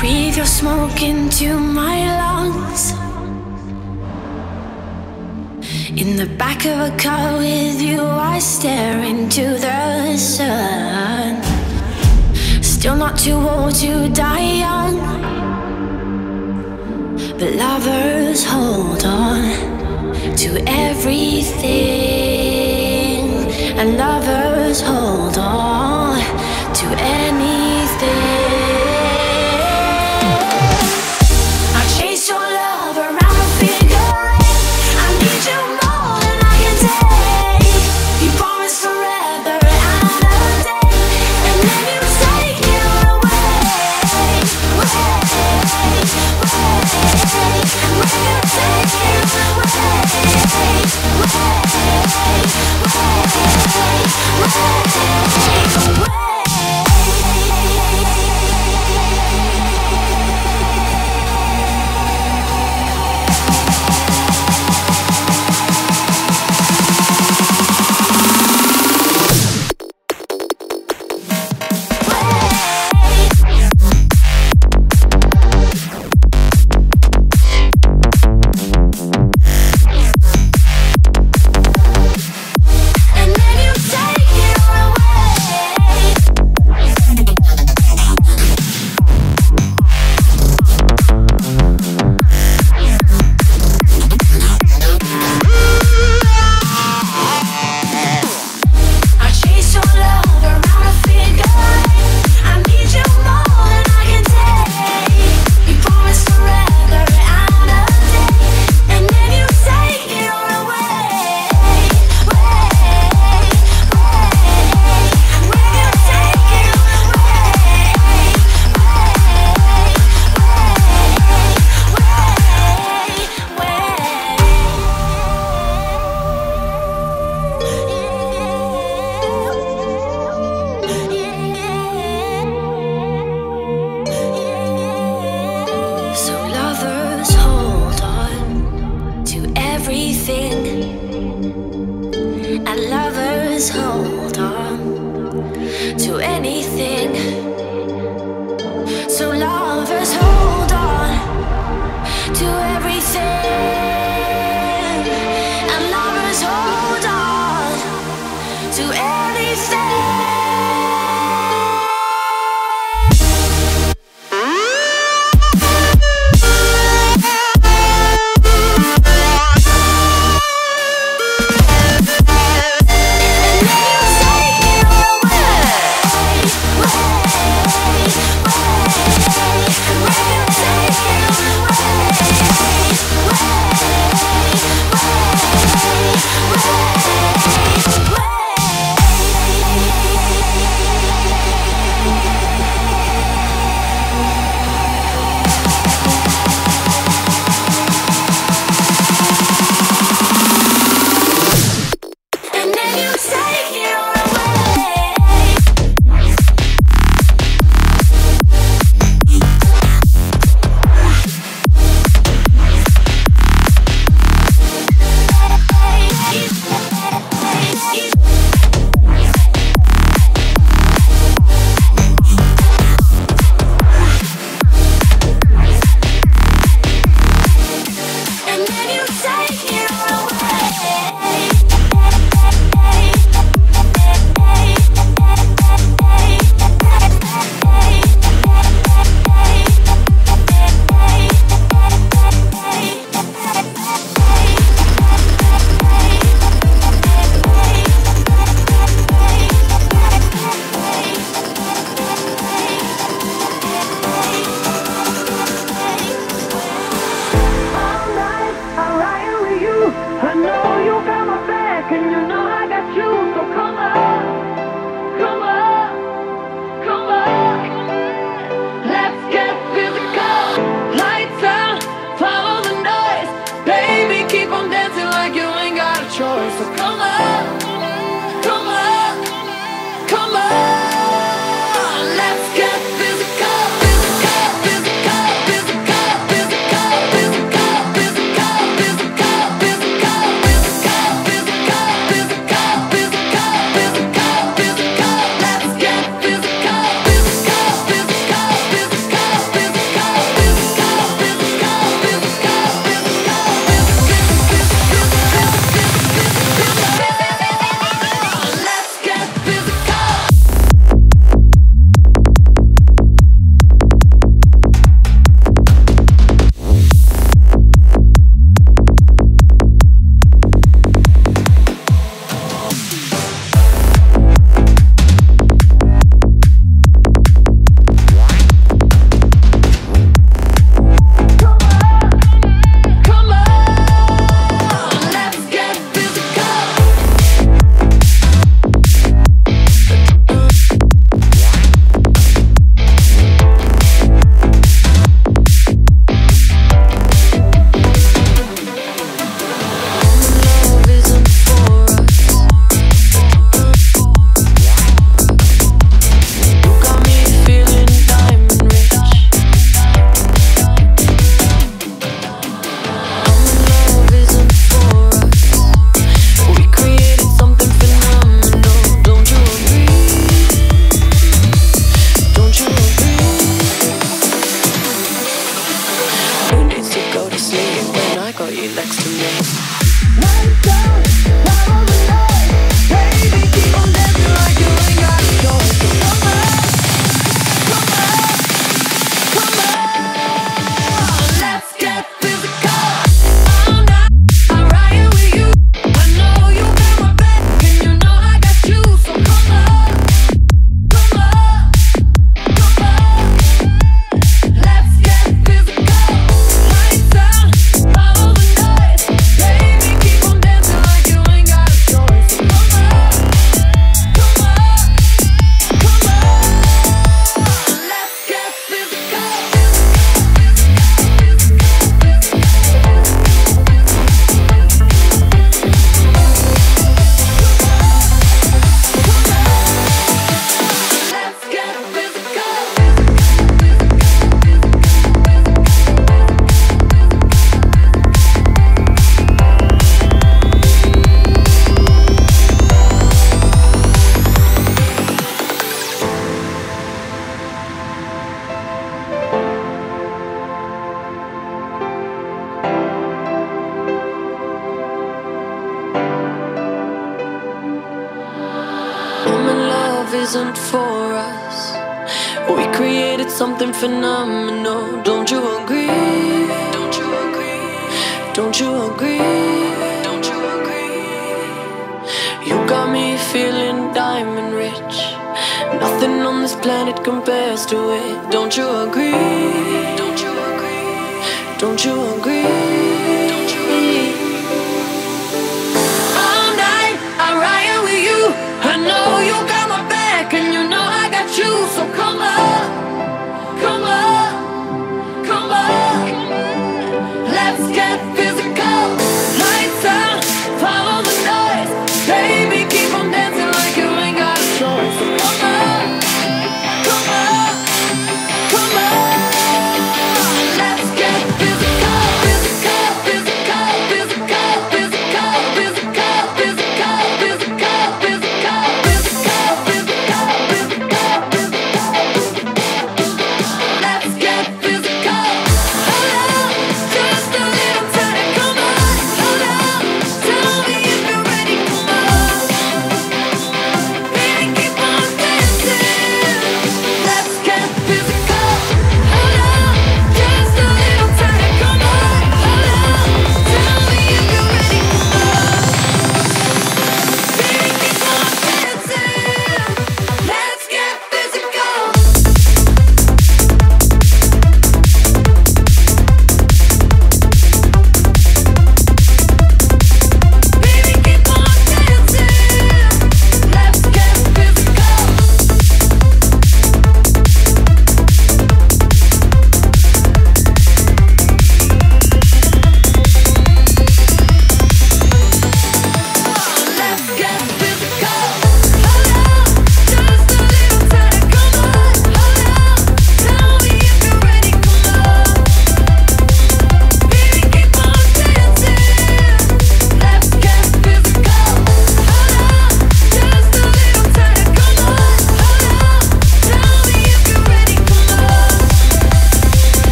Breathe your smoke into my lungs. In the back of a car with you, I stare into the sun. Still not too old to die young. But lovers hold on to everything. And lovers hold on to anything. Let's go.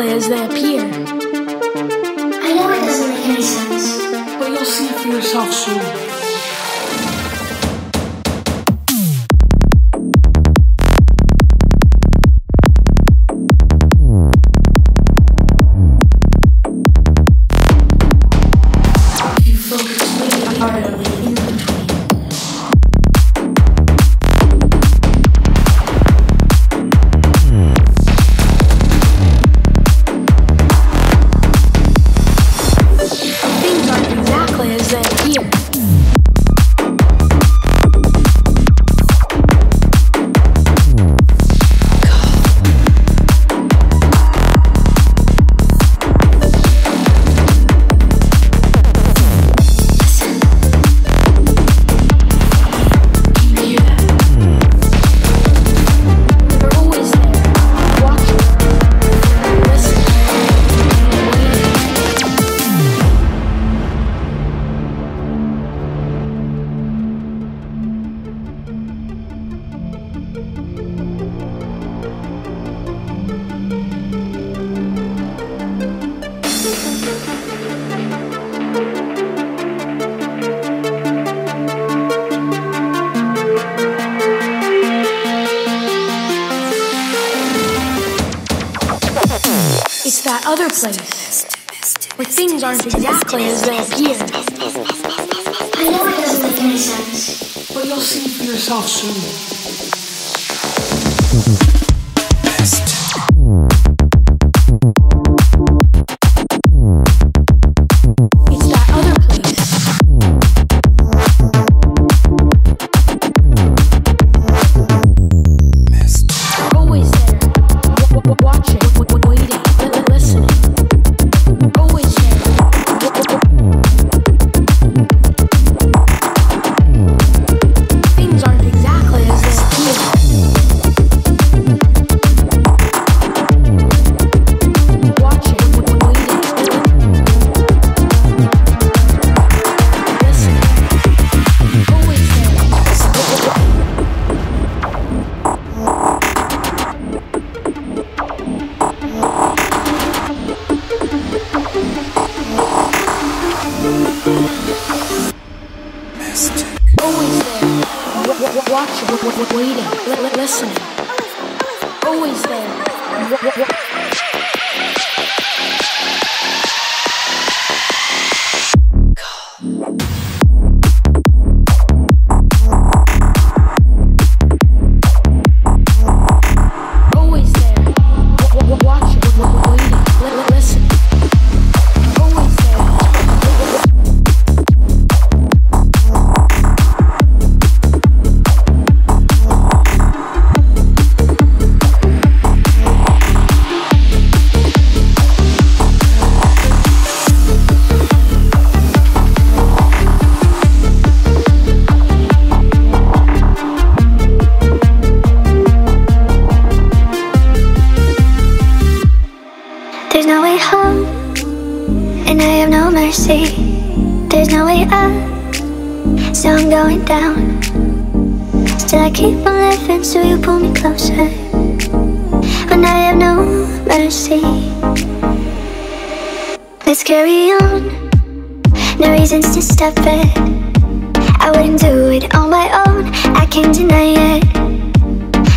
play as they appear. I know it doesn't make any sense, but you'll see for yourself soon. place where things aren't exactly as they appear. I know it doesn't make any sense, but you'll see for yourself soon. up, so I'm going down. Still, I keep on living, so you pull me closer. When I have no mercy, let's carry on. No reasons to stop it. I wouldn't do it on my own, I can't deny it.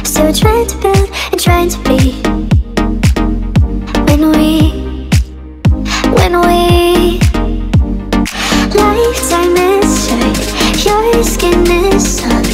Still trying to build and trying to be. When we skin is sun.